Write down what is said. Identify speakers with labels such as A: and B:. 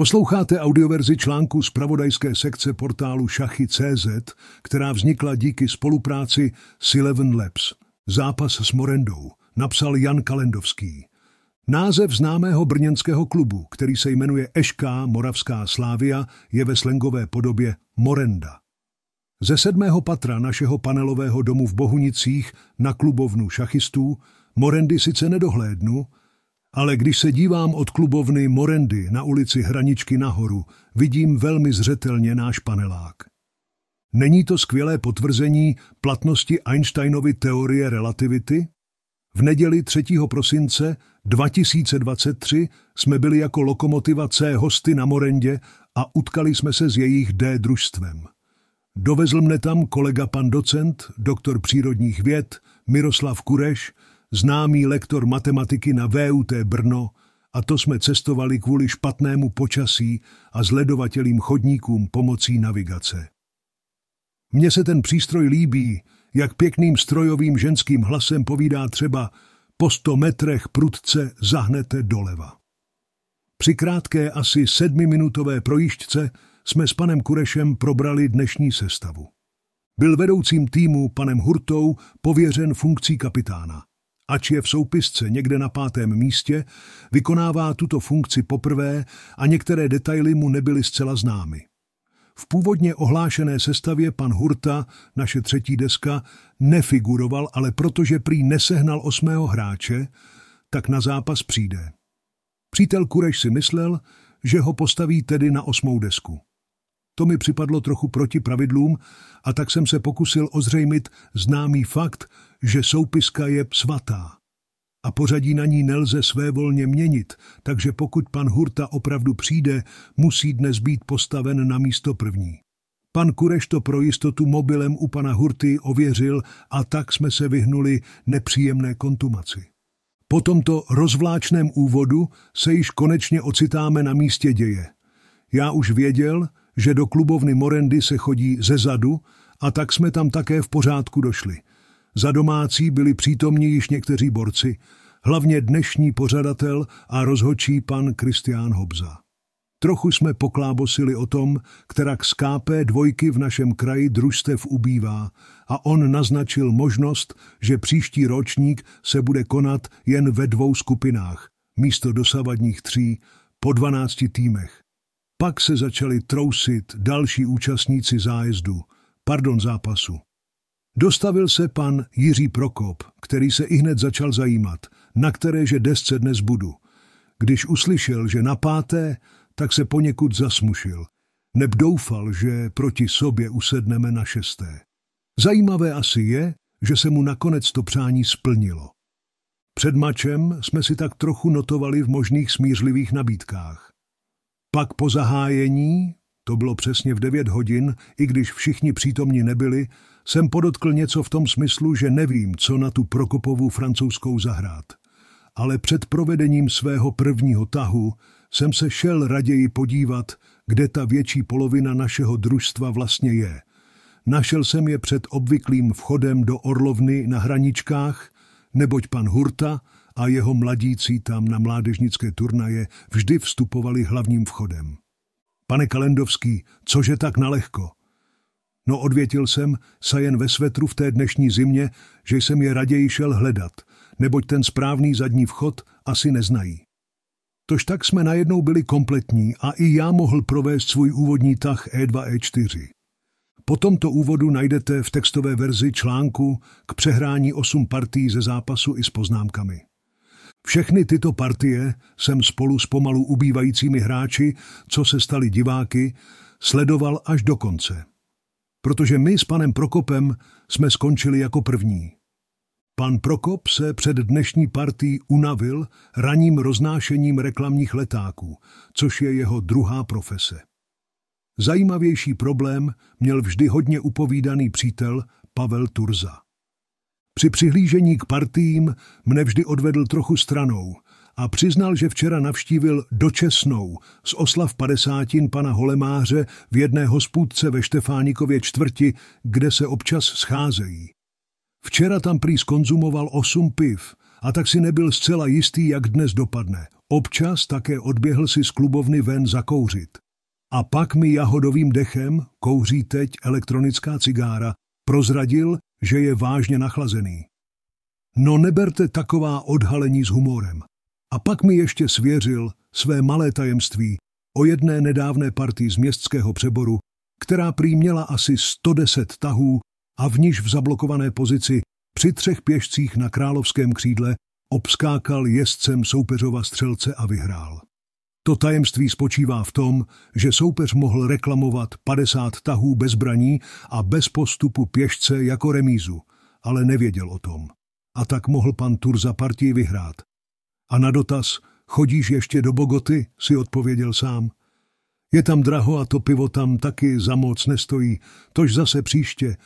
A: Posloucháte audioverzi článku z pravodajské sekce portálu Šachy.cz, která vznikla díky spolupráci s Eleven Labs. Zápas s Morendou napsal Jan Kalendovský. Název známého brněnského klubu, který se jmenuje Ešká Moravská Slávia, je ve slengové podobě Morenda. Ze sedmého patra našeho panelového domu v Bohunicích na klubovnu šachistů Morendy sice nedohlédnu, ale když se dívám od klubovny Morendy na ulici Hraničky nahoru, vidím velmi zřetelně náš panelák. Není to skvělé potvrzení platnosti Einsteinovy teorie relativity? V neděli 3. prosince 2023 jsme byli jako lokomotiva C hosty na Morendě a utkali jsme se s jejich D družstvem. Dovezl mne tam kolega pan docent, doktor přírodních věd, Miroslav Kureš, známý lektor matematiky na VUT Brno, a to jsme cestovali kvůli špatnému počasí a zledovatělým chodníkům pomocí navigace. Mně se ten přístroj líbí, jak pěkným strojovým ženským hlasem povídá třeba po sto metrech prudce zahnete doleva. Při krátké asi sedmiminutové projížďce jsme s panem Kurešem probrali dnešní sestavu. Byl vedoucím týmu panem Hurtou pověřen funkcí kapitána. Ač je v soupisce někde na pátém místě, vykonává tuto funkci poprvé a některé detaily mu nebyly zcela známy. V původně ohlášené sestavě pan Hurta, naše třetí deska, nefiguroval, ale protože prý nesehnal osmého hráče, tak na zápas přijde. Přítel Kureš si myslel, že ho postaví tedy na osmou desku. To mi připadlo trochu proti pravidlům a tak jsem se pokusil ozřejmit známý fakt, že soupiska je svatá. A pořadí na ní nelze svévolně měnit, takže pokud pan Hurta opravdu přijde, musí dnes být postaven na místo první. Pan Kureš to pro jistotu mobilem u pana Hurty ověřil a tak jsme se vyhnuli nepříjemné kontumaci. Po tomto rozvláčném úvodu se již konečně ocitáme na místě děje. Já už věděl, že do klubovny Morendy se chodí ze zadu a tak jsme tam také v pořádku došli. Za domácí byli přítomní již někteří borci, hlavně dnešní pořadatel a rozhočí pan Kristián Hobza. Trochu jsme poklábosili o tom, která k skápé dvojky v našem kraji družstev ubývá a on naznačil možnost, že příští ročník se bude konat jen ve dvou skupinách, místo dosavadních tří, po dvanácti týmech. Pak se začali trousit další účastníci zájezdu, pardon zápasu. Dostavil se pan Jiří Prokop, který se i hned začal zajímat, na kteréže desce dnes budu. Když uslyšel, že na páté, tak se poněkud zasmušil. Neb doufal, že proti sobě usedneme na šesté. Zajímavé asi je, že se mu nakonec to přání splnilo. Před mačem jsme si tak trochu notovali v možných smířlivých nabídkách. Pak po zahájení, to bylo přesně v devět hodin, i když všichni přítomní nebyli, jsem podotkl něco v tom smyslu, že nevím, co na tu Prokopovu francouzskou zahrát. Ale před provedením svého prvního tahu jsem se šel raději podívat, kde ta větší polovina našeho družstva vlastně je. Našel jsem je před obvyklým vchodem do Orlovny na hraničkách, neboť pan Hurta a jeho mladící tam na mládežnické turnaje vždy vstupovali hlavním vchodem. Pane Kalendovský, cože tak nalehko? No odvětil jsem, sajen ve svetru v té dnešní zimě, že jsem je raději šel hledat, neboť ten správný zadní vchod asi neznají. Tož tak jsme najednou byli kompletní a i já mohl provést svůj úvodní tah E2-E4. Po tomto úvodu najdete v textové verzi článku k přehrání osm partí ze zápasu i s poznámkami. Všechny tyto partie jsem spolu s pomalu ubývajícími hráči, co se stali diváky, sledoval až do konce. Protože my s panem Prokopem jsme skončili jako první. Pan Prokop se před dnešní partí unavil raním roznášením reklamních letáků, což je jeho druhá profese. Zajímavější problém měl vždy hodně upovídaný přítel Pavel Turza. Při přihlížení k partím mne vždy odvedl trochu stranou a přiznal, že včera navštívil dočesnou z oslav padesátin pana Holemáře v jedné hospůdce ve Štefánikově čtvrti, kde se občas scházejí. Včera tam prý skonzumoval osm piv a tak si nebyl zcela jistý, jak dnes dopadne. Občas také odběhl si z klubovny ven zakouřit. A pak mi jahodovým dechem, kouří teď elektronická cigára, prozradil, že je vážně nachlazený. No neberte taková odhalení s humorem. A pak mi ještě svěřil své malé tajemství o jedné nedávné partii z městského přeboru, která prý měla asi 110 tahů a v níž v zablokované pozici při třech pěšcích na královském křídle obskákal jezdcem soupeřova střelce a vyhrál. To tajemství spočívá v tom, že soupeř mohl reklamovat 50 tahů bez braní a bez postupu pěšce jako remízu, ale nevěděl o tom. A tak mohl pan Turza partii vyhrát. A na dotaz, chodíš ještě do Bogoty, si odpověděl sám. Je tam draho a to pivo tam taky za moc nestojí, tož zase příště,